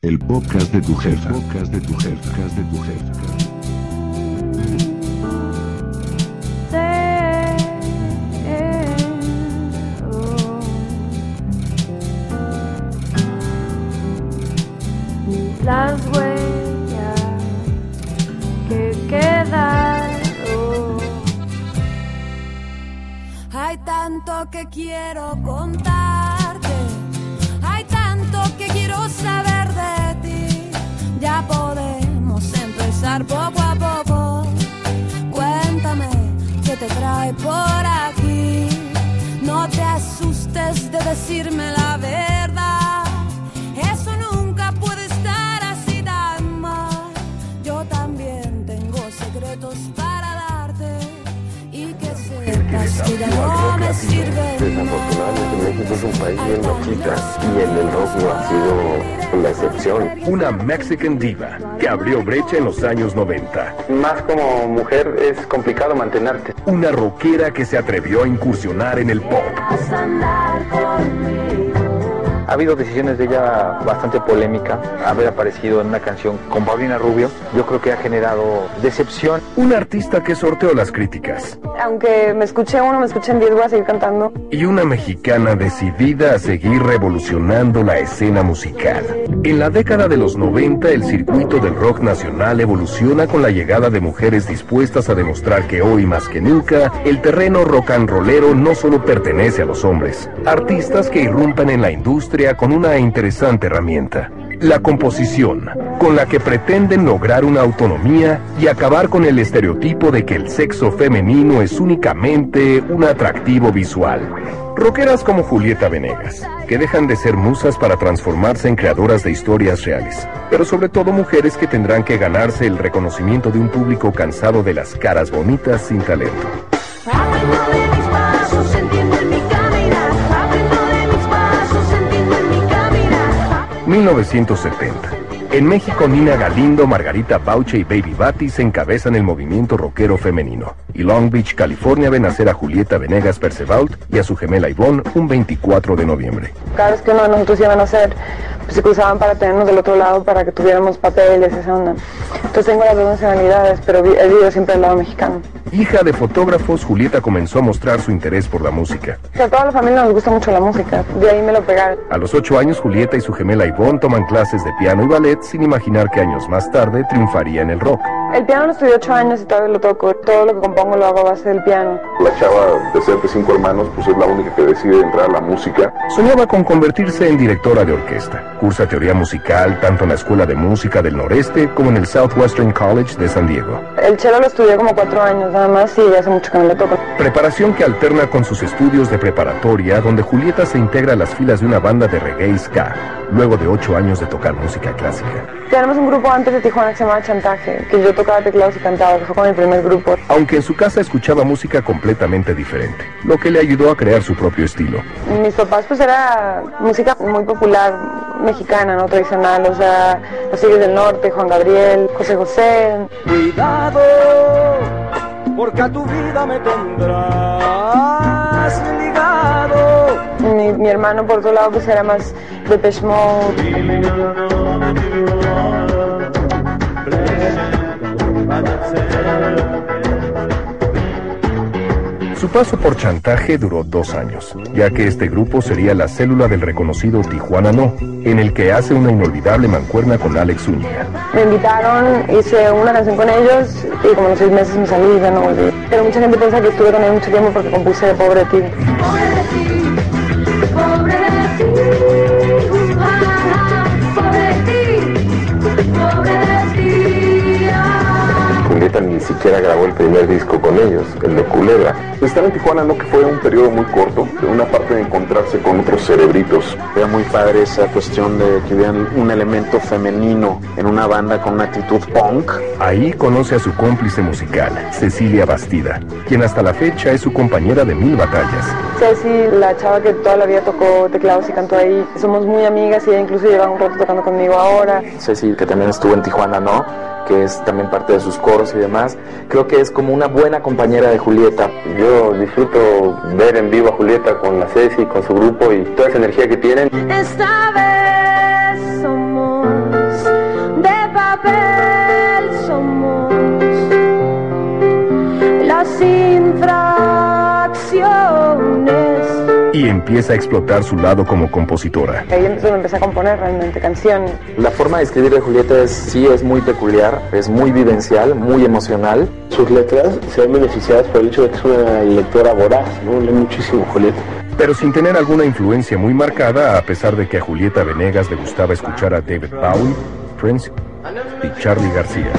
El podcast de tu jefa. Podcast de tu jefa. de tu jefa. Las huellas que quedaron. Hay tanto que quiero contarte, Podemos empezar poco a poco. Cuéntame qué te trae por aquí. No te asustes de decirme la verdad. Sepas que ya no me sirven Desafortunadamente México es un país bien machista y en el rock no ha sido la excepción. Una Mexican diva que abrió brecha en los años 90. Más como mujer es complicado mantenerte. Una rockera que se atrevió a incursionar en el pop. Ha habido decisiones de ella bastante polémica, haber aparecido en una canción con Paulina Rubio, yo creo que ha generado decepción. Un artista que sorteó las críticas. Aunque me escuché uno, me escuchen diez, voy a seguir cantando. Y una mexicana decidida a seguir revolucionando la escena musical. En la década de los 90 el circuito del rock nacional evoluciona con la llegada de mujeres dispuestas a demostrar que hoy más que nunca el terreno rock and rollero no solo pertenece a los hombres. Artistas que irrumpen en la industria con una interesante herramienta. La composición, con la que pretenden lograr una autonomía y acabar con el estereotipo de que el sexo femenino es únicamente un atractivo visual. Rockeras como Julieta Venegas, que dejan de ser musas para transformarse en creadoras de historias reales, pero sobre todo mujeres que tendrán que ganarse el reconocimiento de un público cansado de las caras bonitas sin talento. 1970. En México, Nina Galindo, Margarita Bauche y Baby Batis encabezan el movimiento rockero femenino. Y Long Beach, California, ven nacer a Julieta Venegas Percevault y a su gemela Ivonne un 24 de noviembre. Cada vez que uno de nosotros iban a hacer, pues se cruzaban para tenernos del otro lado, para que tuviéramos papeles, esa onda. Entonces tengo las dos nacionalidades, pero he vivido siempre del lado mexicano. Hija de fotógrafos, Julieta comenzó a mostrar su interés por la música. A toda la familia nos gusta mucho la música, de ahí me lo pegaron. A los 8 años, Julieta y su gemela Ivonne toman clases de piano y ballet sin imaginar que años más tarde triunfaría en el rock. El piano lo estudié ocho años y todavía lo toco. Todo lo que compongo lo hago a base del piano. La chava de ser de cinco hermanos, pues es la única que decide entrar a la música. Soñaba con convertirse en directora de orquesta. Cursa teoría musical tanto en la Escuela de Música del Noreste como en el Southwestern College de San Diego. El cello lo estudié como cuatro años nada más y hace mucho que no lo toco. Preparación que alterna con sus estudios de preparatoria, donde Julieta se integra a las filas de una banda de reggae y ska, luego de ocho años de tocar música clásica. Tenemos un grupo antes de Tijuana que se llamaba Chantaje, que yo tocaba teclados y cantaba, fue con mi primer grupo. Aunque en su casa escuchaba música completamente diferente, lo que le ayudó a crear su propio estilo. Mis papás pues era música muy popular mexicana, no tradicional, o sea, los Tigres del Norte, Juan Gabriel, José José. Cuidado, porque a tu vida me tendrás ligado. Mi, mi hermano por otro lado pues era más de Mode. Su paso por chantaje duró dos años, ya que este grupo sería la célula del reconocido Tijuana No, en el que hace una inolvidable mancuerna con Alex Zúñiga. Me invitaron, hice una canción con ellos y como los seis meses me salí y ya no volví. Pero mucha gente piensa que estuve con ellos mucho tiempo porque compuse Pobre de. Pobre de Julieta ni siquiera grabó el primer disco con ellos, el de Culebra. Estar en Tijuana no que fue un periodo muy corto, de una parte de encontrarse con otros cerebritos. Era muy padre esa cuestión de que hubieran un elemento femenino en una banda con una actitud punk. Ahí conoce a su cómplice musical, Cecilia Bastida, quien hasta la fecha es su compañera de mil batallas. Ceci, la chava que toda la vida tocó teclados y cantó ahí, somos muy amigas y ella incluso lleva un rato tocando conmigo ahora. Ceci, que también estuvo en Tijuana, ¿no? Que es también parte de sus coros demás, creo que es como una buena compañera de Julieta. Yo disfruto ver en vivo a Julieta con la Ceci, con su grupo y toda esa energía que tienen. Esta vez somos de papel, somos las infra y empieza a explotar su lado como compositora. Ahí empecé a componer realmente canciones. La forma de escribir de Julieta es, sí es muy peculiar, es muy vivencial, muy emocional. Sus letras se ven beneficiadas por el hecho de que es una lectora voraz, ¿no? lee muchísimo Julieta. Pero sin tener alguna influencia muy marcada, a pesar de que a Julieta Venegas le gustaba escuchar a David Bowie, Prince y Charlie García.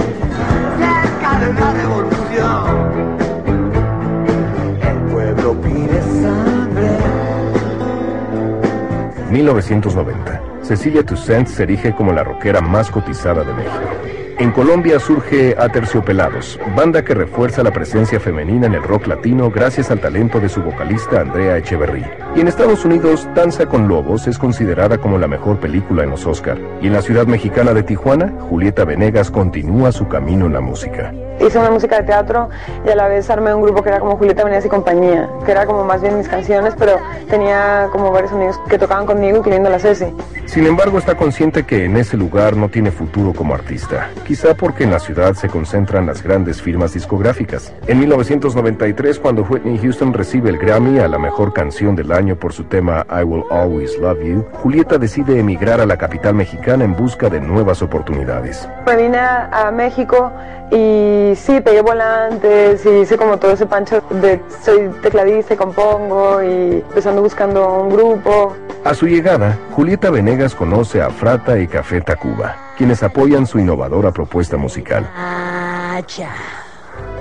1990. Cecilia Toussaint se erige como la rockera más cotizada de México. En Colombia surge Aterciopelados, banda que refuerza la presencia femenina en el rock latino gracias al talento de su vocalista Andrea Echeverry. Y en Estados Unidos, Danza con Lobos es considerada como la mejor película en los Oscar. Y en la ciudad mexicana de Tijuana, Julieta Venegas continúa su camino en la música hice una música de teatro y a la vez armé un grupo que era como Julieta Venegas y compañía, que era como más bien mis canciones, pero tenía como varios amigos que tocaban conmigo, incluyendo la Ceci. Sin embargo, está consciente que en ese lugar no tiene futuro como artista, quizá porque en la ciudad se concentran las grandes firmas discográficas. En 1993, cuando Whitney Houston recibe el Grammy a la mejor canción del año por su tema I Will Always Love You, Julieta decide emigrar a la capital mexicana en busca de nuevas oportunidades. Me vine a México y sí, pegué volantes y hice como todo ese pancho de soy tecladista y compongo y empezando buscando un grupo. A su llegada, Julieta Venegas conoce a Frata y Café Tacuba, quienes apoyan su innovadora propuesta musical.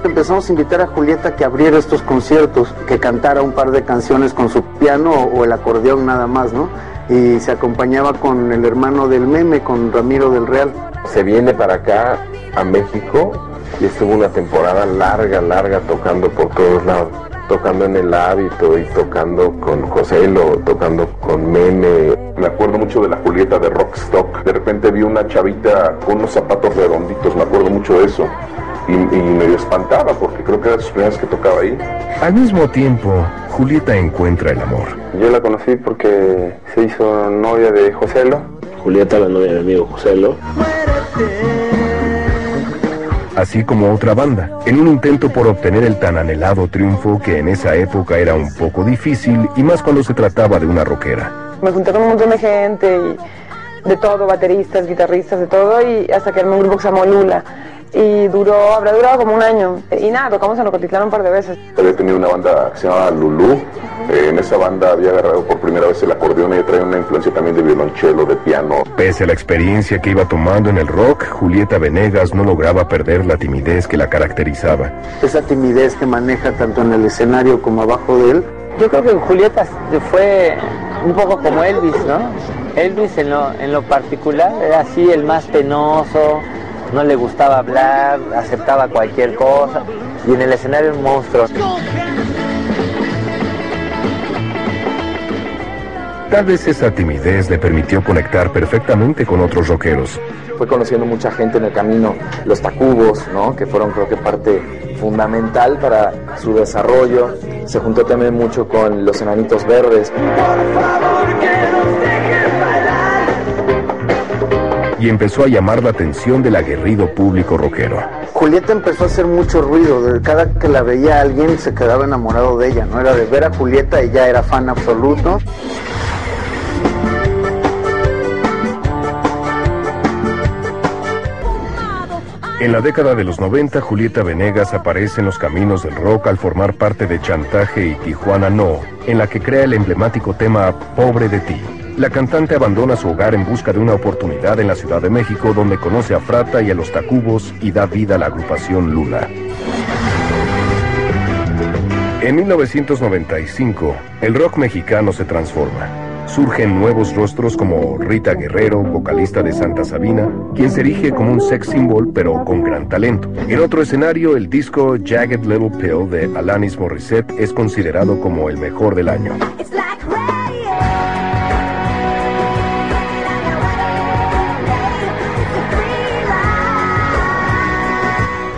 Empezamos a invitar a Julieta que abriera estos conciertos, que cantara un par de canciones con su piano o el acordeón nada más, ¿no? Y se acompañaba con el hermano del meme, con Ramiro del Real. Se viene para acá a México y estuvo una temporada larga, larga tocando por todos lados, tocando en el hábito y tocando con José Lo, tocando con Meme. Me acuerdo mucho de la Julieta de Rockstock. De repente vi una chavita con unos zapatos redonditos, me acuerdo mucho de eso. Y, y medio espantada porque creo que era sus primeras que tocaba ahí. Al mismo tiempo, Julieta encuentra el amor. Yo la conocí porque se hizo novia de Joselo. Julieta, la novia de mi amigo Joselo así como otra banda, en un intento por obtener el tan anhelado triunfo que en esa época era un poco difícil y más cuando se trataba de una rockera. Me junté con un montón de gente y de todo, bateristas, guitarristas, de todo, y hasta que armé un grupo que se llamó Lula. Y duró, habrá durado como un año. Y nada, tocamos en Rocotitlán un par de veces. Había tenido una banda que se llamaba Lulú, eh, en esa banda había agarrado por primera vez el acordeón y trae una influencia también de violonchelo, de piano. Pese a la experiencia que iba tomando en el rock, Julieta Venegas no lograba perder la timidez que la caracterizaba. Esa timidez que maneja tanto en el escenario como abajo de él. Yo creo que Julieta fue un poco como Elvis, ¿no? Elvis en lo, en lo particular era así el más penoso, no le gustaba hablar, aceptaba cualquier cosa y en el escenario un monstruo. Tal vez esa timidez le permitió conectar perfectamente con otros rockeros. Fue conociendo mucha gente en el camino, los Tacubos, ¿no? que fueron creo que parte fundamental para su desarrollo. Se juntó también mucho con los Enanitos Verdes. Y empezó a llamar la atención del aguerrido público rockero. Julieta empezó a hacer mucho ruido, cada que la veía alguien se quedaba enamorado de ella, ¿no? Era de ver a Julieta y ya era fan absoluto. En la década de los 90, Julieta Venegas aparece en los caminos del rock al formar parte de Chantaje y Tijuana No, en la que crea el emblemático tema Pobre de ti. La cantante abandona su hogar en busca de una oportunidad en la Ciudad de México, donde conoce a Frata y a los Tacubos y da vida a la agrupación Lula. En 1995, el rock mexicano se transforma surgen nuevos rostros como Rita Guerrero, vocalista de Santa Sabina, quien se erige como un sex symbol pero con gran talento. En otro escenario, el disco Jagged Little Pill de Alanis Morissette es considerado como el mejor del año.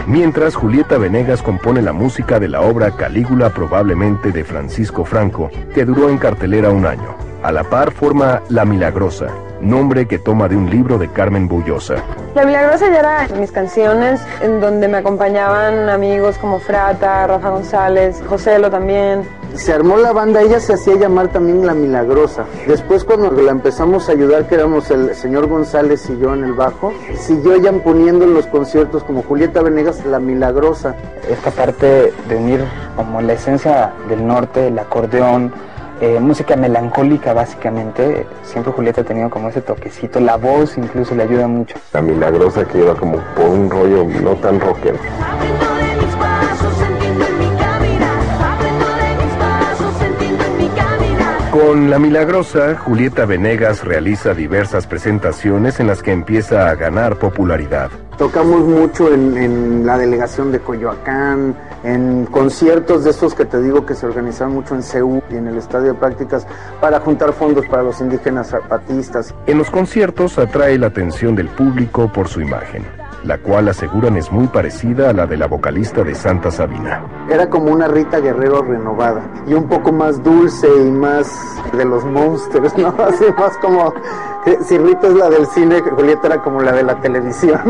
Mientras Julieta Venegas compone la música de la obra Calígula probablemente de Francisco Franco, que duró en cartelera un año. A la par forma La Milagrosa, nombre que toma de un libro de Carmen Bullosa. La Milagrosa ya era mis canciones en donde me acompañaban amigos como Frata, Rafa González, Joselo también. Se armó la banda, ella se hacía llamar también La Milagrosa. Después cuando la empezamos a ayudar, que éramos el señor González y yo en el bajo, siguió ella poniendo en los conciertos como Julieta Venegas, La Milagrosa. Esta parte de unir como la esencia del norte, el acordeón, eh, música melancólica básicamente. Siempre Julieta ha tenido como ese toquecito, la voz incluso le ayuda mucho. La milagrosa que iba como por un rollo no tan rockero. Con La Milagrosa, Julieta Venegas realiza diversas presentaciones en las que empieza a ganar popularidad. Tocamos mucho en, en la delegación de Coyoacán, en conciertos de esos que te digo que se organizaban mucho en Ceú y en el estadio de prácticas para juntar fondos para los indígenas zapatistas. En los conciertos atrae la atención del público por su imagen, la cual aseguran es muy parecida a la de la vocalista de Santa Sabina. Era como una Rita Guerrero renovada y un poco más dulce y más de los monsters, ¿no? Así más como si Rita es la del cine, Julieta era como la de la televisión.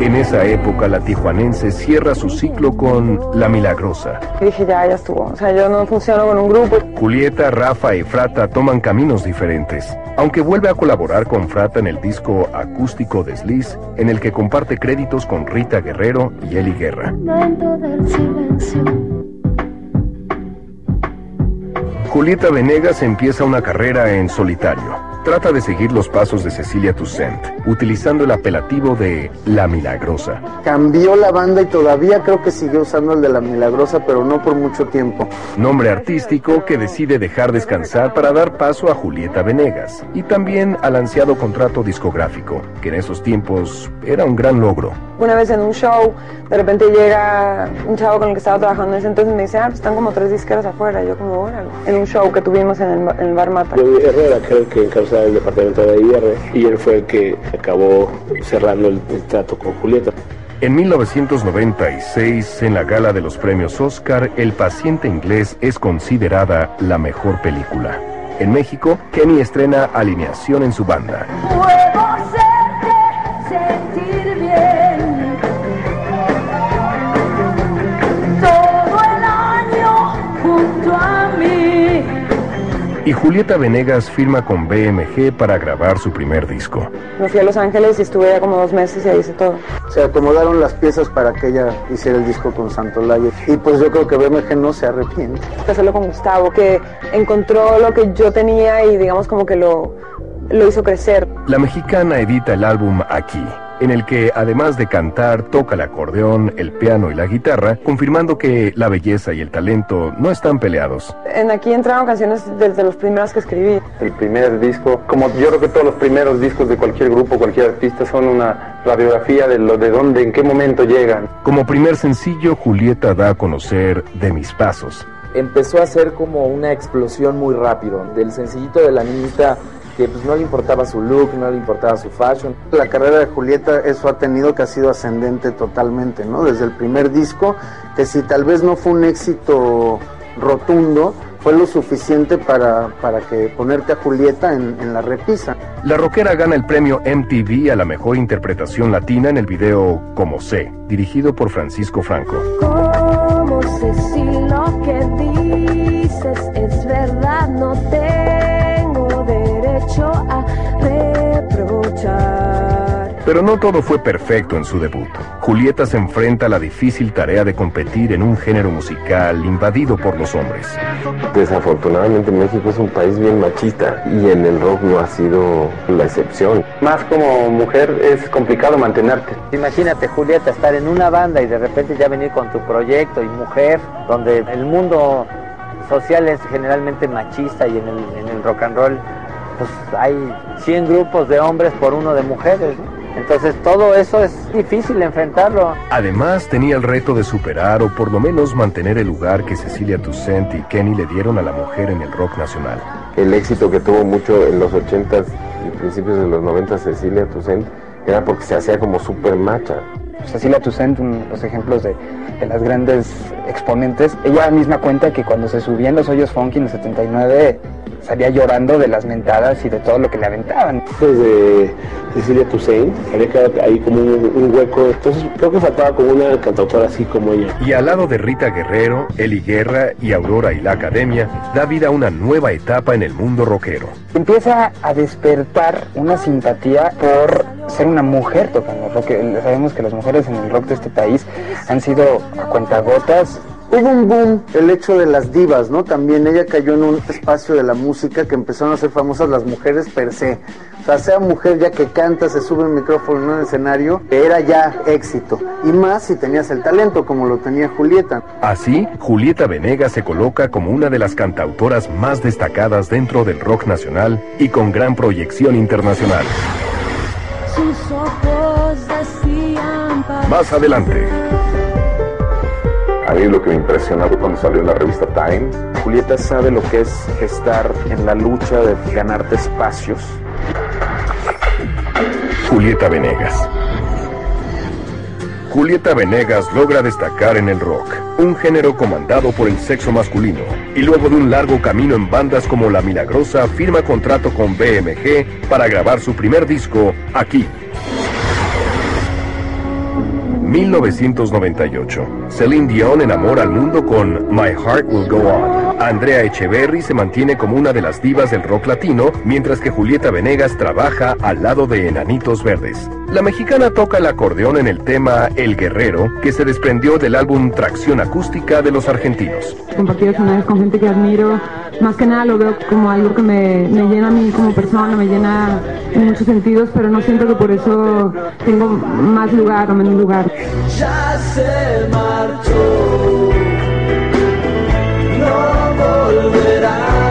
En esa época la tijuanense cierra su ciclo con La Milagrosa. Y dije, ya, ya estuvo. O sea, yo no funciono con un grupo. Julieta, Rafa y Frata toman caminos diferentes, aunque vuelve a colaborar con Frata en el disco acústico Desliz, en el que comparte créditos con Rita Guerrero y Eli Guerra. Julieta Venegas empieza una carrera en solitario. Trata de seguir los pasos de Cecilia Toussaint, utilizando el apelativo de La Milagrosa. Cambió la banda y todavía creo que sigue usando el de La Milagrosa, pero no por mucho tiempo. Nombre artístico que decide dejar descansar para dar paso a Julieta Venegas y también al ansiado contrato discográfico, que en esos tiempos era un gran logro. Una vez en un show, de repente llega un chavo con el que estaba trabajando en ese entonces y me dice, ah, pues están como tres disqueras afuera. Y yo como, órale. En un show que tuvimos en el, en el Bar Mata. Yo Herrera creo que encabezaba el departamento de IR y él fue el que acabó cerrando el, el trato con Julieta. En 1996, en la gala de los premios Oscar, El paciente inglés es considerada la mejor película. En México, Kenny estrena Alineación en su banda. Y Julieta Venegas firma con BMG para grabar su primer disco. Me fui a Los Ángeles y estuve ya como dos meses y ahí hice todo. Se acomodaron las piezas para que ella hiciera el disco con Santolaya. Y pues yo creo que BMG no se arrepiente. Hacerlo con Gustavo, que encontró lo que yo tenía y digamos como que lo, lo hizo crecer. La mexicana edita el álbum Aquí, en el que además de cantar toca el acordeón, el piano y la guitarra, confirmando que la belleza y el talento no están peleados. En aquí entraron canciones desde los primeros que escribí. El primer disco, como yo creo que todos los primeros discos de cualquier grupo, cualquier artista, son una radiografía de lo de dónde, en qué momento llegan. Como primer sencillo, Julieta da a conocer De mis pasos. Empezó a ser como una explosión muy rápido, del sencillito de la niñita que pues no le importaba su look, no le importaba su fashion. La carrera de Julieta eso ha tenido que ha sido ascendente totalmente, ¿no? Desde el primer disco, que si tal vez no fue un éxito rotundo, fue lo suficiente para, para que ponerte a Julieta en, en la repisa. La rockera gana el premio MTV a la mejor interpretación latina en el video Como sé, dirigido por Francisco Franco. ¿Cómo sé si lo que dices es verdad? No tengo Pero no todo fue perfecto en su debut. Julieta se enfrenta a la difícil tarea de competir en un género musical invadido por los hombres. Desafortunadamente México es un país bien machista y en el rock no ha sido la excepción. Más como mujer es complicado mantenerte. Imagínate, Julieta, estar en una banda y de repente ya venir con tu proyecto y mujer, donde el mundo social es generalmente machista y en el, en el rock and roll pues hay 100 grupos de hombres por uno de mujeres. ¿no? Entonces todo eso es difícil enfrentarlo. Además, tenía el reto de superar o por lo menos mantener el lugar que Cecilia Toussaint y Kenny le dieron a la mujer en el rock nacional. El éxito que tuvo mucho en los 80s y principios de los 90 Cecilia Toussaint era porque se hacía como súper macha. Cecilia Toussaint, los ejemplos de, de, las grandes exponentes, ella misma cuenta que cuando se subía en los hoyos funky en el 79 salía llorando de las mentadas y de todo lo que le aventaban. Desde Cecilia Toussaint había quedado ahí como un, hueco, entonces creo que faltaba como una cantautora así como ella. Y al lado de Rita Guerrero, Eli Guerra y Aurora y la Academia, da vida a una nueva etapa en el mundo rockero. Empieza a despertar una simpatía por ser una mujer tocando rock. Sabemos que las mujeres en el rock de este país han sido a cuentagotas Hubo un boom el hecho de las divas, ¿no? También ella cayó en un espacio de la música que empezaron a ser famosas las mujeres per se. O sea, sea mujer ya que canta, se sube el micrófono en un escenario, era ya éxito. Y más si tenías el talento como lo tenía Julieta. Así, Julieta Venegas se coloca como una de las cantautoras más destacadas dentro del rock nacional y con gran proyección internacional. Más adelante. A mí lo que me impresionó cuando salió en la revista Time. Julieta sabe lo que es estar en la lucha de ganarte espacios. Julieta Venegas. Julieta Venegas logra destacar en el rock, un género comandado por el sexo masculino, y luego de un largo camino en bandas como La Milagrosa, firma contrato con BMG para grabar su primer disco, Aquí, 1998. Celine Dion enamora al mundo con My Heart Will Go On. Andrea Echeverry se mantiene como una de las divas del rock latino, mientras que Julieta Venegas trabaja al lado de Enanitos Verdes. La mexicana toca el acordeón en el tema El Guerrero, que se desprendió del álbum Tracción Acústica de los argentinos. Compartir escenarios con gente que admiro, más que nada lo veo como algo que me, me llena a mí como persona, me llena en muchos sentidos, pero no siento que por eso tengo más lugar o menos lugar ya se marchó, volverá.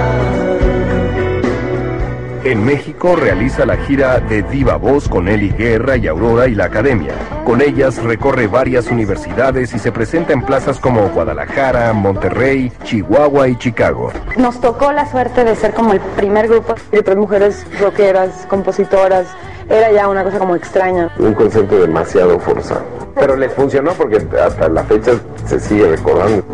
En México realiza la gira de Diva Voz con Eli Guerra y Aurora y la Academia. Con ellas recorre varias universidades y se presenta en plazas como Guadalajara, Monterrey, Chihuahua y Chicago. Nos tocó la suerte de ser como el primer grupo de tres mujeres rockeras, compositoras. Era ya una cosa como extraña. Un concepto demasiado forzado. Pero les funcionó porque hasta la fecha se sigue recordando.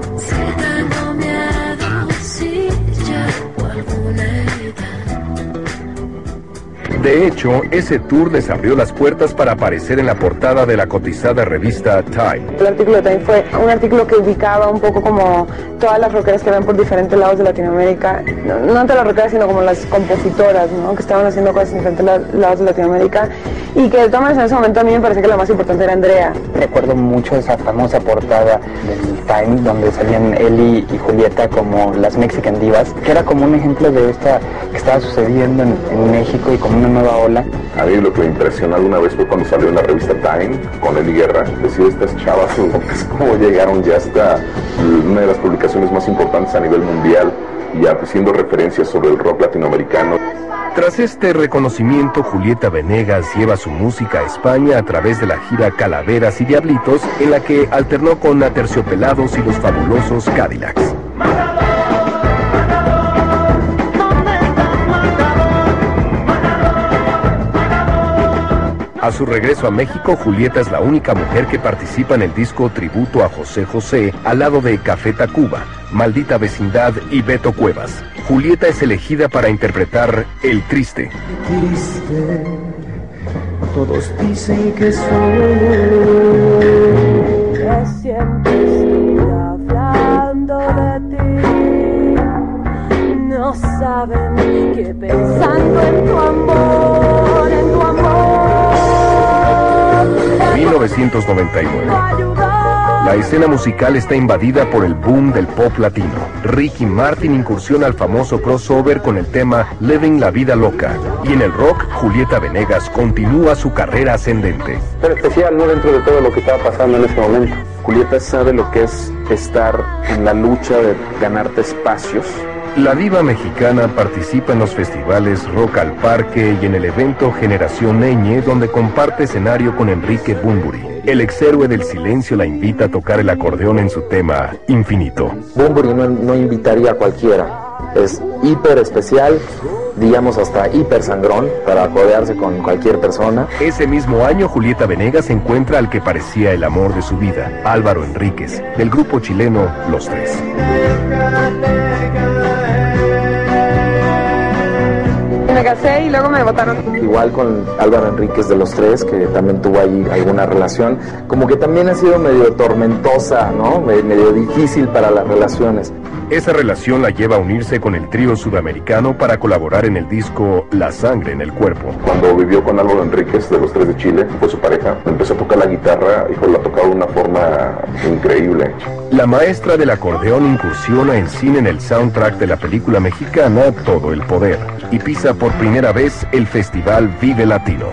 De hecho, ese tour les abrió las puertas para aparecer en la portada de la cotizada revista Time. El artículo de Time fue un artículo que ubicaba un poco como todas las rockeras que ven por diferentes lados de Latinoamérica, no, no tanto las rockeras, sino como las compositoras, ¿no? que estaban haciendo cosas en diferentes lados de Latinoamérica y que de todas maneras en ese momento a mí me parece que la más importante era Andrea. Recuerdo mucho esa famosa portada del Time donde salían Eli y Julieta como las Mexican Divas, que era como un ejemplo de esta que estaba sucediendo en, en México y como una nueva ola. A mí lo que me impresionó alguna vez fue cuando salió en la revista Time con Eli Guerra, decía estas chavas es como llegaron ya hasta una de las publicaciones más importantes a nivel mundial y haciendo referencias sobre el rock latinoamericano. Tras este reconocimiento, Julieta Venegas lleva su música a España a través de la gira Calaveras y Diablitos, en la que alternó con Aterciopelados y los fabulosos Cadillacs. A su regreso a México, Julieta es la única mujer que participa en el disco tributo a José José al lado de Café Tacuba, Maldita Vecindad y Beto Cuevas. Julieta es elegida para interpretar El Triste. Triste, todos dicen que soy que siempre estoy hablando de ti. No saben que pensando en tu amor, 1999. La escena musical está invadida por el boom del pop latino. Ricky Martin incursiona al famoso crossover con el tema Living la Vida Loca. Y en el rock, Julieta Venegas continúa su carrera ascendente. Pero especial, ¿no? Dentro de todo lo que estaba pasando en ese momento. Julieta sabe lo que es estar en la lucha de ganarte espacios la diva mexicana participa en los festivales Rock al Parque y en el evento Generación Eñe, donde comparte escenario con Enrique Bumburi. El ex héroe del silencio la invita a tocar el acordeón en su tema Infinito. Bumburi no, no invitaría a cualquiera. Es hiper especial digamos hasta hipersangrón para codearse con cualquier persona. Ese mismo año Julieta Venegas encuentra al que parecía el amor de su vida, Álvaro Enríquez, del grupo chileno Los Tres. Me casé y luego me votaron. Igual con Álvaro Enríquez de los tres, que también tuvo ahí alguna relación, como que también ha sido medio tormentosa, ¿no? Medio difícil para las relaciones. Esa relación la lleva a unirse con el trío sudamericano para colaborar en el disco La sangre en el cuerpo. Cuando vivió con Álvaro Enríquez de los tres de Chile, fue su pareja, empezó a tocar la guitarra y la tocaba de una forma increíble. La maestra del acordeón incursiona en cine en el soundtrack de la película mexicana Todo el Poder y pisa por primera vez el festival Vive Latino.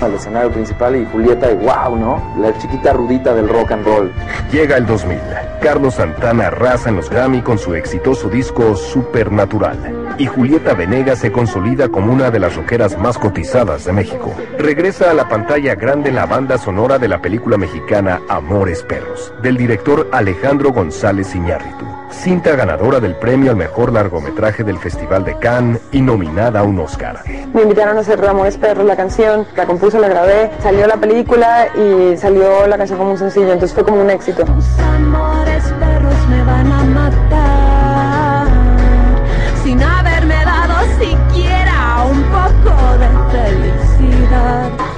Al escenario principal y Julieta, y wow, ¿no? La chiquita rudita del rock and roll. Llega el 2000. Carlos Santana arrasa en los Grammy con su exitoso disco Supernatural. Y Julieta Venegas se consolida como una de las rockeras más cotizadas de México. Regresa a la pantalla grande la banda sonora de la película mexicana Amores Perros, del director Alejandro González Iñárritu cinta ganadora del premio al mejor largometraje del Festival de Cannes y nominada a un Oscar. Me invitaron a hacer Amores Perros, la canción, la compuse, la grabé, salió la película y salió la canción como un sencillo, entonces fue como un éxito. amores perros me van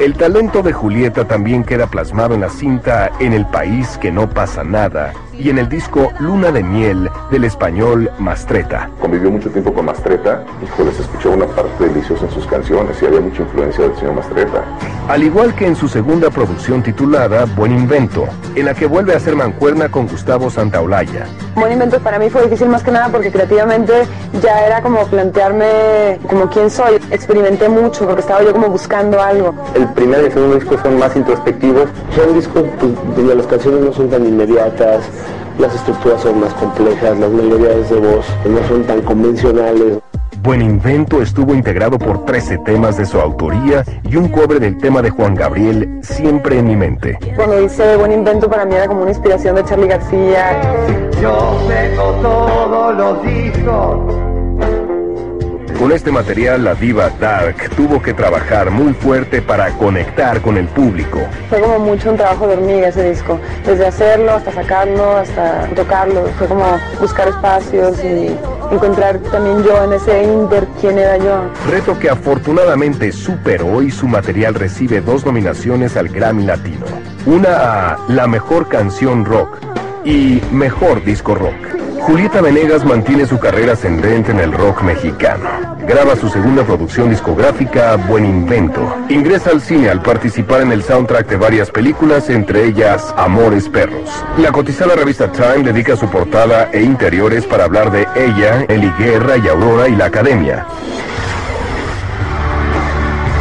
El talento de Julieta también queda plasmado en la cinta En el país que no pasa nada y en el disco Luna de Miel del español Mastreta. Convivió mucho tiempo con Mastreta, híjole, se escuchaba una parte deliciosa en sus canciones y había mucha influencia del señor Mastreta. Al igual que en su segunda producción titulada Buen Invento, en la que vuelve a hacer mancuerna con Gustavo Santaolalla. Buen Invento para mí fue difícil más que nada porque creativamente ya era como plantearme como quién soy. Experimenté mucho porque estaba yo como buscando algo. El primer y el segundo disco son más introspectivos. Son discos pues, donde las canciones no son tan inmediatas, las estructuras son más complejas, las melodías de voz no son tan convencionales. Buen Invento estuvo integrado por 13 temas de su autoría y un cobre del tema de Juan Gabriel, Siempre en mi mente. Cuando hice Buen Invento para mí era como una inspiración de Charlie García. Yo tengo todos los discos. Con este material, la diva Dark tuvo que trabajar muy fuerte para conectar con el público. Fue como mucho un trabajo de hormiga ese disco. Desde hacerlo hasta sacarlo, hasta tocarlo. Fue como buscar espacios y encontrar también yo en ese inter quién era yo. Reto que afortunadamente superó y su material recibe dos nominaciones al Grammy Latino. Una a La Mejor Canción Rock y Mejor Disco Rock. Julieta Venegas mantiene su carrera ascendente en el rock mexicano. Graba su segunda producción discográfica, Buen Invento. Ingresa al cine al participar en el soundtrack de varias películas, entre ellas Amores Perros. La cotizada revista Time dedica su portada e interiores para hablar de ella, Eli Guerra y Aurora y la Academia.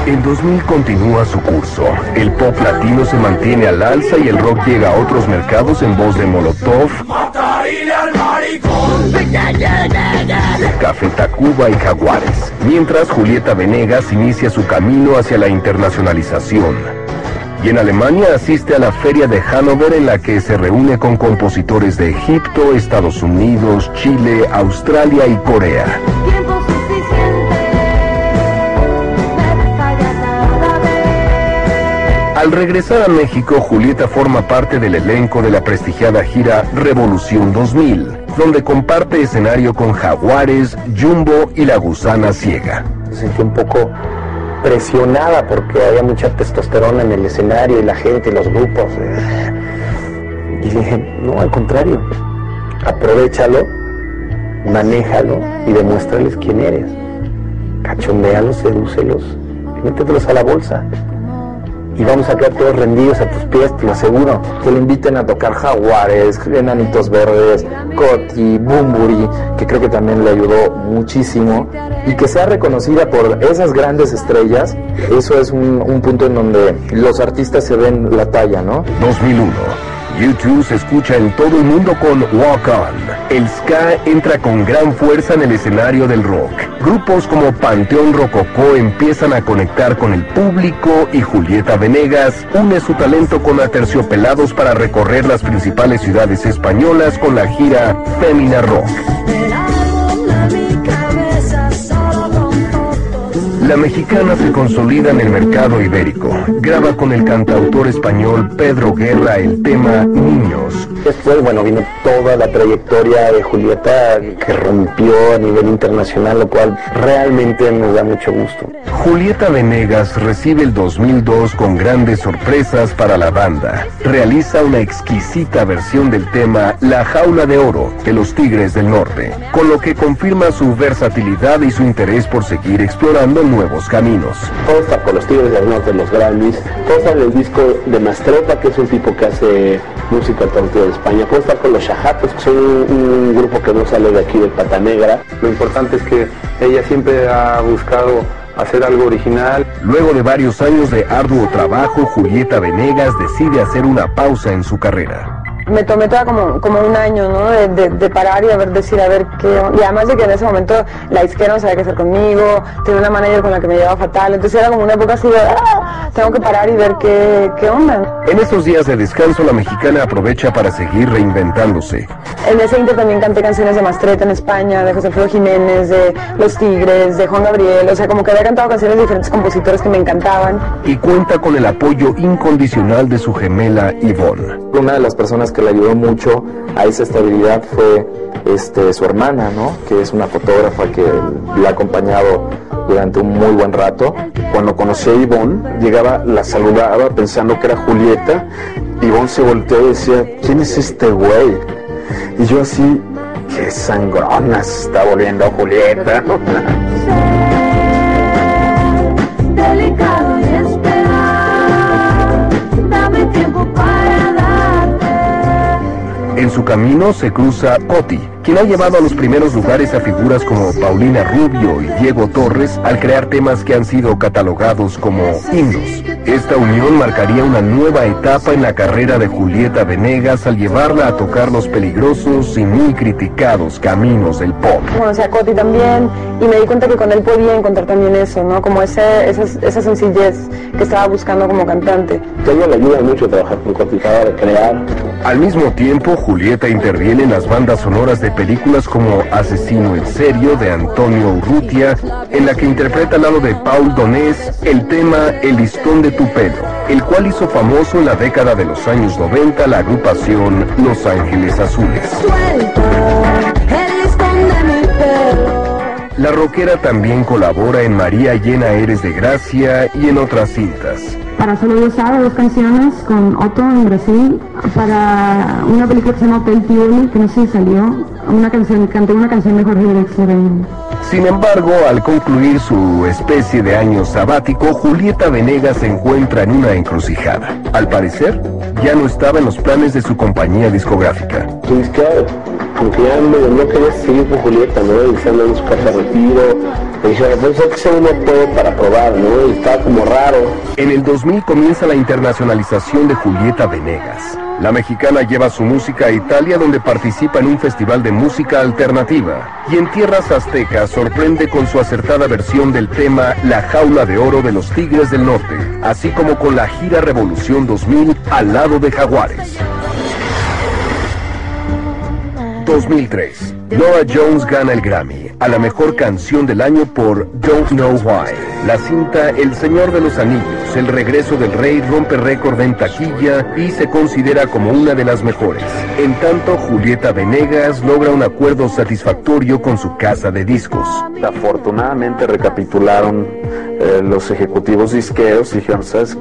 En 2000 continúa su curso. El pop latino se mantiene al alza y el rock llega a otros mercados en voz de Molotov, Café Tacuba y Jaguares. Mientras Julieta Venegas inicia su camino hacia la internacionalización. Y en Alemania asiste a la Feria de Hannover en la que se reúne con compositores de Egipto, Estados Unidos, Chile, Australia y Corea. Al regresar a México, Julieta forma parte del elenco de la prestigiada gira Revolución 2000, donde comparte escenario con Jaguares, Jumbo y La Gusana Ciega. Me sentí un poco presionada porque había mucha testosterona en el escenario y la gente y los grupos. eh. Y dije, no, al contrario, aprovechalo, manéjalo y demuéstrales quién eres. Cachondealos, sedúcelos métetelos a la bolsa. Y vamos a quedar todos rendidos a tus pies, te lo aseguro. Que le inviten a tocar Jaguares, Enanitos Verdes, Coti, Bumburi, que creo que también le ayudó muchísimo. Y que sea reconocida por esas grandes estrellas, eso es un, un punto en donde los artistas se ven la talla, ¿no? 2001. YouTube se escucha en todo el mundo con Walk On. El ska entra con gran fuerza en el escenario del rock. Grupos como Panteón Rococó empiezan a conectar con el público y Julieta Venegas une su talento con Aterciopelados para recorrer las principales ciudades españolas con la gira Femina Rock. La mexicana se consolida en el mercado ibérico. Graba con el cantautor español Pedro Guerra el tema Niños. Después, bueno, vino toda la trayectoria de Julieta que rompió a nivel internacional, lo cual realmente nos da mucho gusto. Julieta Venegas recibe el 2002 con grandes sorpresas para la banda. Realiza una exquisita versión del tema La Jaula de Oro de los Tigres del Norte, con lo que confirma su versatilidad y su interés por seguir explorando nuevos caminos. Puedo estar con los Tigres del Norte, los Grammys, puedo estar en el disco de Mastreta, que es un tipo que hace música alternativa de España, puedo estar con los Shahatos, que son un, un grupo que no sale de aquí de Pata Negra. Lo importante es que ella siempre ha buscado hacer algo original. Luego de varios años de arduo trabajo, Julieta Venegas decide hacer una pausa en su carrera. Me tomé toda como, como un año, ¿no? De, de- de parar y a ver, decir, a ver qué... Y además de que en ese momento la izquierda no sabía qué hacer conmigo, tenía una manager con la que me llevaba fatal, entonces era como una época así de, "Ah, tengo que parar y ver qué, qué onda. En estos días de descanso, la mexicana aprovecha para seguir reinventándose. En ese inter también canté canciones de Mastreta en España, de José Alfredo Jiménez, de Los Tigres, de Juan Gabriel, o sea, como que había cantado canciones de diferentes compositores que me encantaban. y cuenta con el apoyo incondicional de su gemela Yvonne. Una de las personas que le ayudó mucho a esa estabilidad fue este, su hermana, ¿no? que es una fotógrafa que la ha acompañado durante un muy buen rato. Cuando conocí a Ivonne, llegaba, la saludaba pensando que era Julieta. Ivonne se volteó y decía, ¿quién es este güey? Y yo así, qué sangrona se está volviendo Julieta. Su camino se cruza Coti, quien ha llevado a los primeros lugares a figuras como Paulina Rubio y Diego Torres al crear temas que han sido catalogados como himnos. Esta unión marcaría una nueva etapa en la carrera de Julieta Venegas al llevarla a tocar los peligrosos y muy criticados caminos del pop. Conocí a Coti también y me di cuenta que con él podía encontrar también eso, ¿no? Como ese, esa, esa sencillez que estaba buscando como cantante. A ella le ayuda mucho trabajar con de crear. Al mismo tiempo, Julieta interviene en las bandas sonoras de películas como Asesino en Serio de Antonio Urrutia, en la que interpreta al lado de Paul Donés el tema El listón de tu pelo, el cual hizo famoso en la década de los años 90 la agrupación Los Ángeles Azules. Suelto La rockera también colabora en María Llena Eres de Gracia y en otras cintas. Para Solo Dios sabe, dos canciones con Otto en Brasil, para una película que se llama Hotel Tivoli, que no sé si salió, una canción, canté una canción de Jorge Drexler en, Sin embargo, al concluir su especie de año sabático, Julieta Venegas se encuentra en una encrucijada. Al parecer, ya no estaba en los planes de su compañía discográfica. No Julieta, ¿no? Se en su retiro. Como raro. En el 2000 comienza la internacionalización de Julieta Venegas. La mexicana lleva su música a Italia donde participa en un festival de música alternativa y en tierras aztecas sorprende con su acertada versión del tema La jaula de oro de los Tigres del Norte, así como con la gira Revolución 2000 al lado de Jaguares. 2003. Nora Jones gana el Grammy a la mejor canción del año por Don't Know Why. La cinta El Señor de los Anillos, El regreso del rey rompe récord en taquilla y se considera como una de las mejores. En tanto, Julieta Venegas logra un acuerdo satisfactorio con su casa de discos. Afortunadamente recapitularon eh, los ejecutivos disqueros y dijeron, ¿sabes?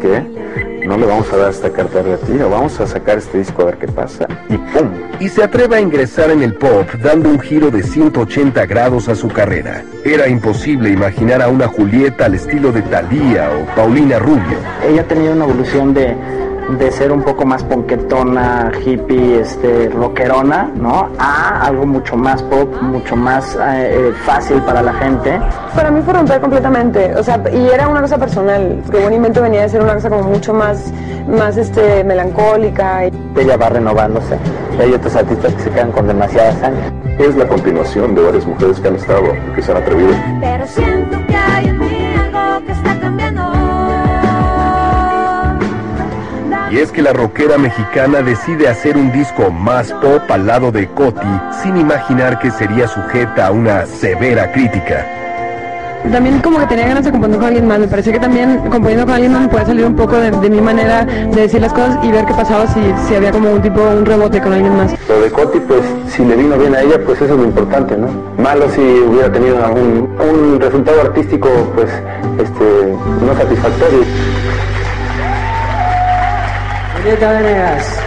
No le vamos a dar esta carta de retiro, vamos a sacar este disco a ver qué pasa. Y ¡pum! y se atreve a ingresar en el pop dando un giro de 180 grados a su carrera. Era imposible imaginar a una Julieta al estilo de Thalía o Paulina Rubio. Ella ha tenido una evolución de, de ser un poco más ponquetona, hippie, este, rockerona, ¿no? A algo mucho más pop, mucho más eh, eh, fácil para la gente. Para mí fue romper completamente, o sea, y era una cosa personal, que Buen Invento venía de ser una cosa como mucho más, más este, melancólica. Y... Ella va renovándose. Hay otros artistas que se quedan con demasiadas años. Es la continuación de varias mujeres que han estado, que se han atrevido. Pero siento Y es que la rockera mexicana decide hacer un disco más pop al lado de Coti sin imaginar que sería sujeta a una severa crítica. También como que tenía ganas de componer con alguien más, me parecía que también componiendo con alguien más me podía salir un poco de, de mi manera de decir las cosas y ver qué pasaba si, si había como un tipo, un rebote con alguien más. Lo de Coti, pues si le vino bien a ella, pues eso es lo importante, ¿no? Malo si hubiera tenido un, un resultado artístico, pues, este, no satisfactorio. Julieta Venegas.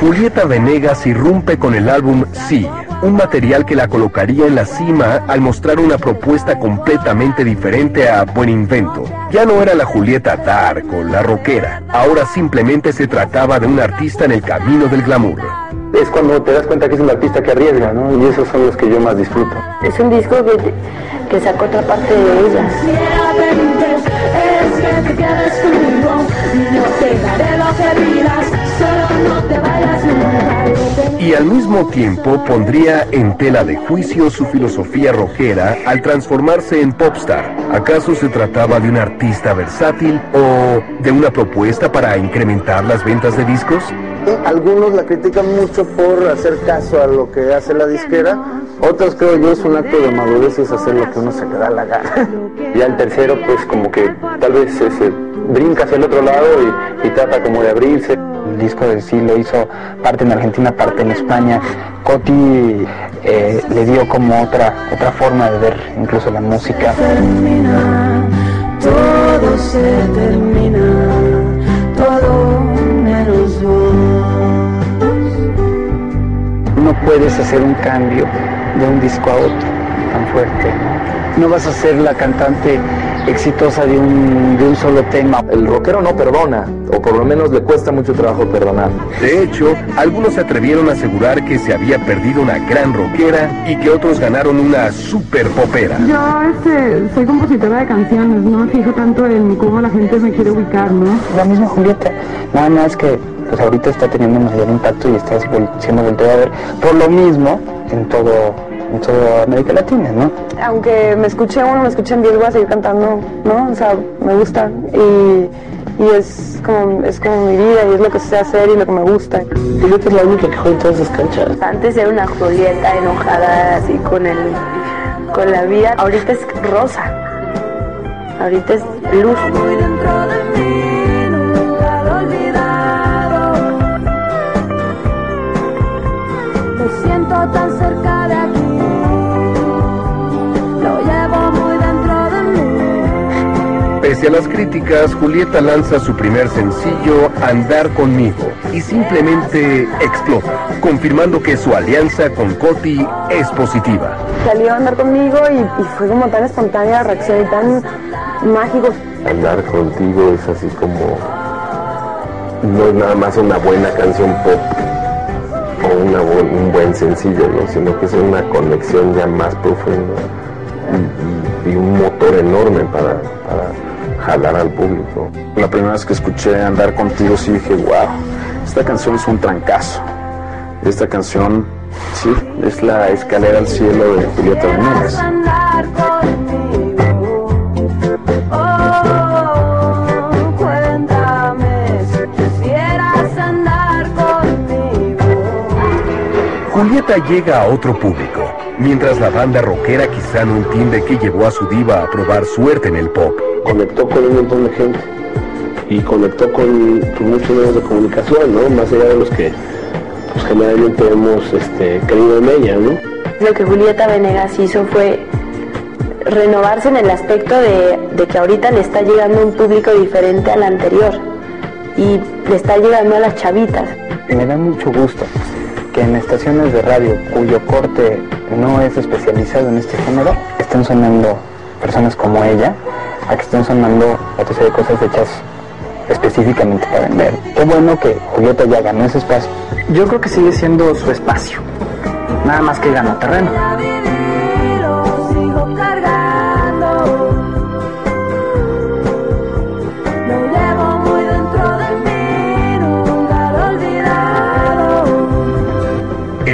Julieta Venegas irrumpe con el álbum Sí, un material que la colocaría en la cima al mostrar una propuesta completamente diferente a Buen Invento. Ya no era la Julieta Dark o la rockera, ahora simplemente se trataba de un artista en el camino del glamour. Es cuando te das cuenta que es un artista que arriesga, ¿no? Y esos son los que yo más disfruto. Es un disco que, que sacó otra parte de ella. Y al mismo tiempo pondría en tela de juicio su filosofía rockera al transformarse en popstar. ¿Acaso se trataba de un artista versátil o de una propuesta para incrementar las ventas de discos? Algunos la critican mucho por hacer caso a lo que hace la disquera, otros creo yo es un acto de madurez y es hacer lo que uno se le da la gana. Ya el tercero, pues como que tal vez se brinca hacia el otro lado y, y trata como de abrirse. El disco de sí lo hizo parte en Argentina, parte en España. Coti eh, le dio como otra, otra forma de ver incluso la música. Termina, todo se termina, No puedes hacer un cambio de un disco a otro tan fuerte. No vas a ser la cantante exitosa de un, de un solo tema. El rockero no perdona, o por lo menos le cuesta mucho trabajo perdonar. De hecho, algunos se atrevieron a asegurar que se había perdido una gran rockera y que otros ganaron una super popera. Yo este, soy compositora de canciones, no me fijo tanto en cómo la gente me quiere ubicar, ¿no? La misma Julieta, nada más que pues ahorita está teniendo un mayor impacto y está siendo volteado a ver por lo mismo en todo en toda América Latina, ¿no? Aunque me escuche uno, me escuchen diez, voy a seguir cantando, ¿no? O sea, me gusta y, y es, como, es como mi vida y es lo que sé hacer y lo que me gusta. Julieta es la única que juega en todas esas canchas. Antes era una Julieta enojada así con el con la vida. Ahorita es rosa. Ahorita es luz. Pese a las críticas, Julieta lanza su primer sencillo, Andar conmigo, y simplemente explota, confirmando que su alianza con Coti es positiva. Salió a andar conmigo y, y fue como tan espontánea la reacción y tan mágico. Andar contigo es así como no es nada más una buena canción pop o una bu- un buen sencillo, ¿no? sino que es una conexión ya más profunda y, y- y un motor enorme para, para jalar al público. La primera vez que escuché Andar Contigo sí dije, wow, esta canción es un trancazo. Esta canción, sí, es la escalera al cielo de Julieta Venegas. Oh. Julieta llega a otro público, mientras la banda rockera quizá no entiende qué llevó a su diva a probar suerte en el pop. Conectó con un montón de gente y conectó con pues, muchos medios de comunicación, ¿no? Más allá de los que pues, generalmente hemos este, creído en ella, ¿no? Lo que Julieta Venegas hizo fue renovarse en el aspecto de, de que ahorita le está llegando un público diferente al anterior y le está llegando a las chavitas. Me da mucho gusto que en estaciones de radio cuyo corte no es especializado en este género estén sonando personas como ella, a que estén sonando otra serie de cosas hechas específicamente para vender. Qué bueno que Julieta ya ganó ese espacio. Yo creo que sigue siendo su espacio. Nada más que ganó terreno.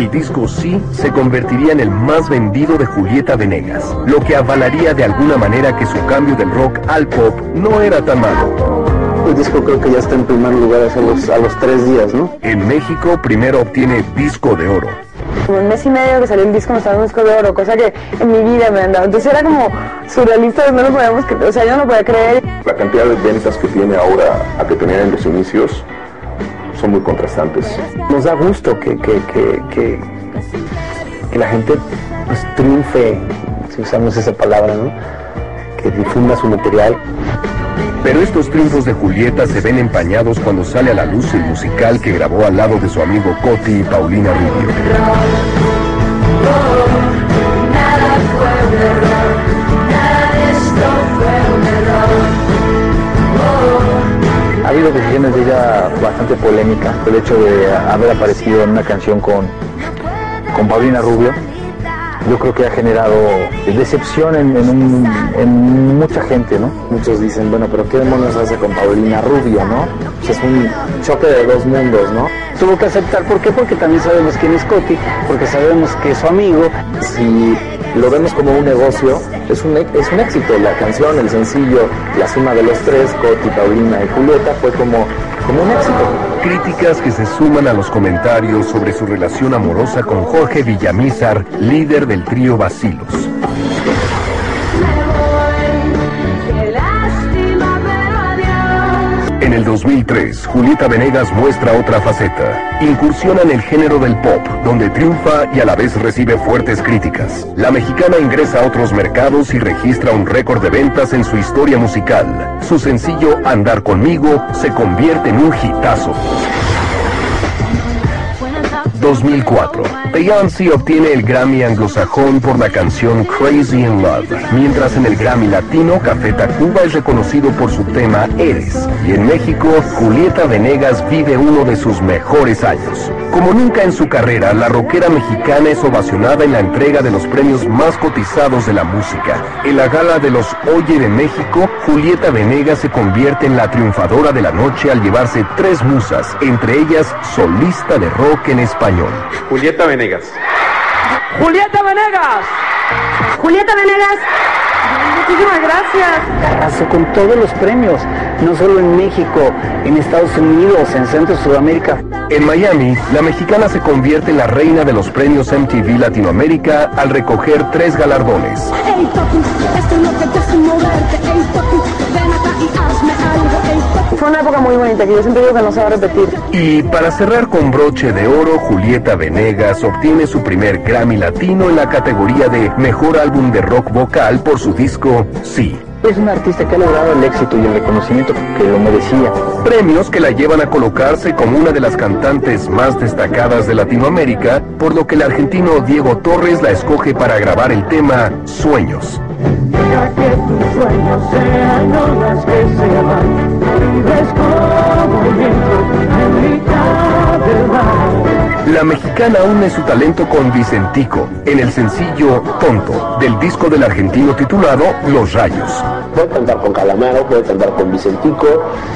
El disco Sí se convertiría en el más vendido de Julieta Venegas, lo que avalaría de alguna manera que su cambio del rock al pop no era tan malo. El disco creo que ya está en primer lugar hace los, a los tres días, ¿no? En México primero obtiene disco de oro. Como un mes y medio que salió el disco, nos estaba un disco de oro, cosa que en mi vida me han dado. Entonces era como surrealista, no lo podíamos, o sea, yo no podía creer. La cantidad de ventas que tiene ahora a que tenía en los inicios son muy contrastantes. Nos da gusto que, que, que, que, la gente pues, triunfe, si usamos esa palabra, ¿no? que difunda su material. Pero estos triunfos de Julieta se ven empañados cuando sale a la luz el musical que grabó al lado de su amigo Coti y Paulina Rubio. Habido decisiones de ella bastante polémica, el hecho de haber aparecido en una canción con, con Paulina Rubio. Yo creo que ha generado decepción en, en mucha gente, ¿no? Muchos dicen, bueno, pero ¿qué demonios hace con Paulina Rubio, no? Es un choque de dos mundos, ¿no? Tuvo que aceptar, ¿por qué? Porque también sabemos quién es Coti, porque sabemos que es su amigo. Si lo vemos como un negocio, es un, es un éxito. La canción, el sencillo, la suma de los tres, Coti, Paulina y Julieta, fue como, como un éxito. Críticas que se suman a los comentarios sobre su relación amorosa con Jorge Villamizar, líder del trío Basilos. 2003, Julieta Venegas muestra otra faceta. Incursiona en el género del pop, donde triunfa y a la vez recibe fuertes críticas. La mexicana ingresa a otros mercados y registra un récord de ventas en su historia musical. Su sencillo Andar conmigo se convierte en un hitazo. 2004. Beyoncé obtiene el Grammy anglosajón por la canción Crazy in Love, mientras en el Grammy latino Café Tacuba es reconocido por su tema Eres. Y en México, Julieta Venegas vive uno de sus mejores años. Como nunca en su carrera, la rockera mexicana es ovacionada en la entrega de los premios más cotizados de la música. En la gala de los Oye de México, Julieta Venegas se convierte en la triunfadora de la noche al llevarse tres musas, entre ellas solista de rock en español. Julieta Venegas. Julieta Venegas. Julieta Venegas. Muchísimas gracias. Arrasó con todos los premios, no solo en México, en Estados Unidos, en Centro Sudamérica. En Miami, la mexicana se convierte en la reina de los premios MTV Latinoamérica al recoger tres galardones. Ey, papi, esto es lo que te hace moverte. Ey, papi, ven acá y hazme algo. Fue una época muy bonita que yo siempre digo que no se va a repetir. Y para cerrar con broche de oro, Julieta Venegas obtiene su primer Grammy Latino en la categoría de Mejor Álbum de Rock Vocal por su disco Sí. Es una artista que ha logrado el éxito y el reconocimiento que lo merecía. Premios que la llevan a colocarse como una de las cantantes más destacadas de Latinoamérica, por lo que el argentino Diego Torres la escoge para grabar el tema Sueños. Deja que tus sueños sean que se van. Vives como vientos en mitad del mar. La mexicana une su talento con Vicentico en el sencillo Tonto del disco del argentino titulado Los Rayos. Puede cantar con Calamaro, puede cantar con Vicentico,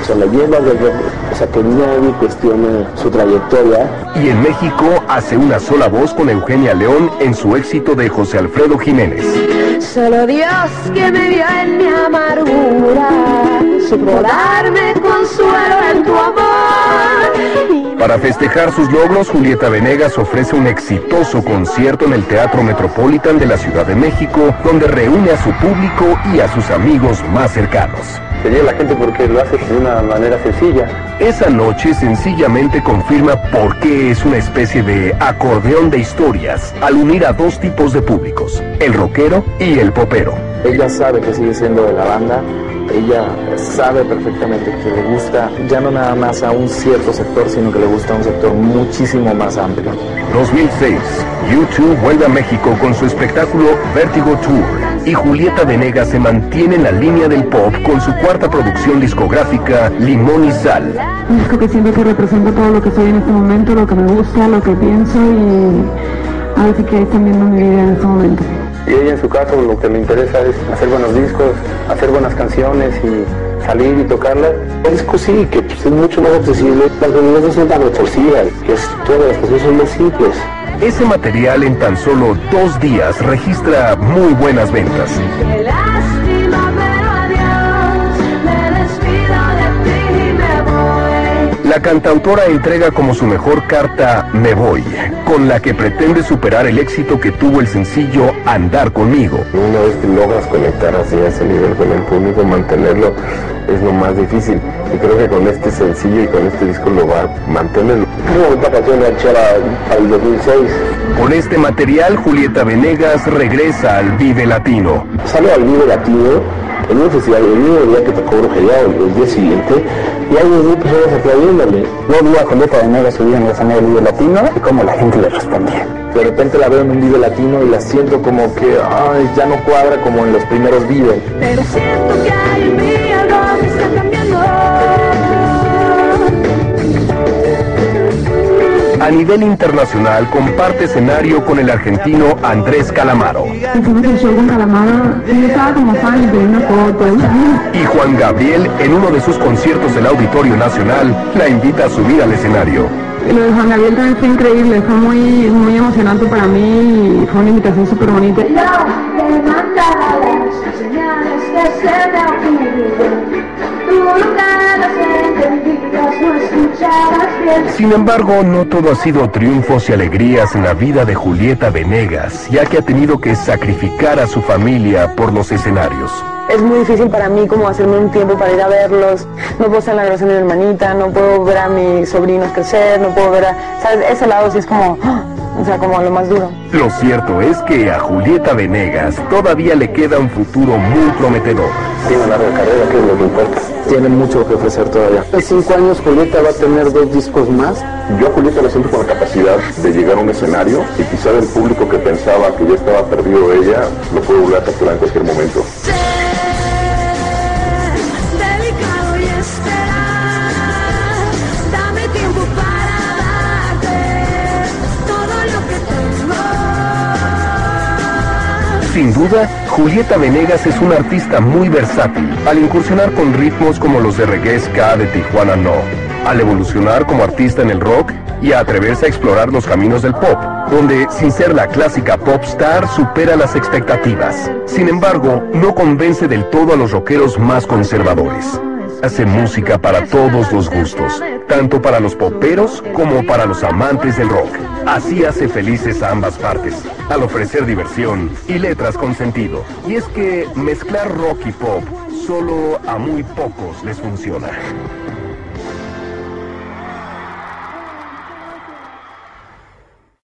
son leyendas del rock, o sea que nadie cuestiona su trayectoria. Y en México hace una sola voz con Eugenia León en su éxito de José Alfredo Jiménez. Solo Dios que me vio en mi amargura supo darme consuelo en tu amor. Para festejar sus logros, Julieta Venegas ofrece un exitoso concierto en el Teatro Metropolitan de la Ciudad de México, donde reúne a su público y a sus amigos más cercanos. Se la gente porque lo hace de una manera sencilla. Esa noche sencillamente confirma por qué es una especie de acordeón de historias al unir a dos tipos de públicos, el rockero y el popero. Ella sabe que sigue siendo de la banda, ella sabe perfectamente que le gusta ya no nada más a un cierto sector, sino que le gusta a un sector muchísimo más amplio. 2006, YouTube vuelve a México con su espectáculo Vertigo Tour y Julieta Venegas se mantiene en la línea del pop con su cuarta producción discográfica Limón y Sal. Un disco que siento que representa todo lo que soy en este momento, lo que me gusta, lo que pienso y ahora sí que están viendo mi vida en este momento. Y ella en su caso lo que le interesa es hacer buenos discos, hacer buenas canciones y salir y tocarlas. El disco sí, que pues, es mucho más accesible, las melodías no son tan retorcidas, que es, todas las canciones son más simples. Ese material en tan solo dos días registra muy buenas ventas. La cantautora entrega como su mejor carta Me Voy, con la que pretende superar el éxito que tuvo el sencillo Andar conmigo. Una vez que logras conectar así a ese nivel con el público, mantenerlo es lo más difícil. Y creo que con este sencillo y con este disco lo va a mantenerlo. Una canción para el 2006. Con este material, Julieta Venegas regresa al Vive Latino. Sale al Vive Latino en un festival, el mismo día que tocó Brujería, el día siguiente, y hay unas personas aplaudiéndole. Yo vi a Julieta Venegas subir en la escena del Vive Latino y cómo la gente le respondía. De repente la veo en un Vive Latino y la siento como que ay, ya no cuadra como en los primeros Vive. Pero siento que hay A nivel internacional comparte escenario con el argentino Andrés Calamaro el show con Calamaro y estaba como fan y foto. y Juan Gabriel en uno de sus conciertos del Auditorio Nacional la invita a subir al escenario. Lo de Juan Gabriel también fue increíble, fue muy, muy emocionante para mí y fue una invitación súper bonita. Las señales que se me ocurrieron. Tú nunca las entendías, no escuchabas bien. Sin embargo, no todo ha sido triunfos y alegrías en la vida de Julieta Venegas, ya que ha tenido que sacrificar a su familia por los escenarios. Es muy difícil para mí como hacerme un tiempo para ir a verlos. No puedo estar en la grabación de mi hermanita, no puedo ver a mis sobrinos crecer, no puedo ver a... ¿Sabes? Ese lado sí es como... ¡ah! O sea, como lo más duro. Lo cierto es que a Julieta Venegas todavía le queda un futuro muy prometedor. Tiene larga carrera, que es lo que importa. Tiene mucho que ofrecer todavía. En cinco años Julieta va a tener dos discos más. Yo a Julieta la siento con la capacidad de llegar a un escenario y quizá el público que pensaba que ya estaba perdido de ella lo puede volver a capturar en cualquier momento. Sin duda, Julieta Venegas es una artista muy versátil al incursionar con ritmos como los de reggae ska de Tijuana No, al evolucionar como artista en el rock y a atreverse a explorar los caminos del pop, donde sin ser la clásica pop star supera las expectativas. Sin embargo, no convence del todo a los rockeros más conservadores. Hace música para todos los gustos, tanto para los poperos como para los amantes del rock. Así hace felices a ambas partes, al ofrecer diversión y letras con sentido. Y es que mezclar rock y pop solo a muy pocos les funciona.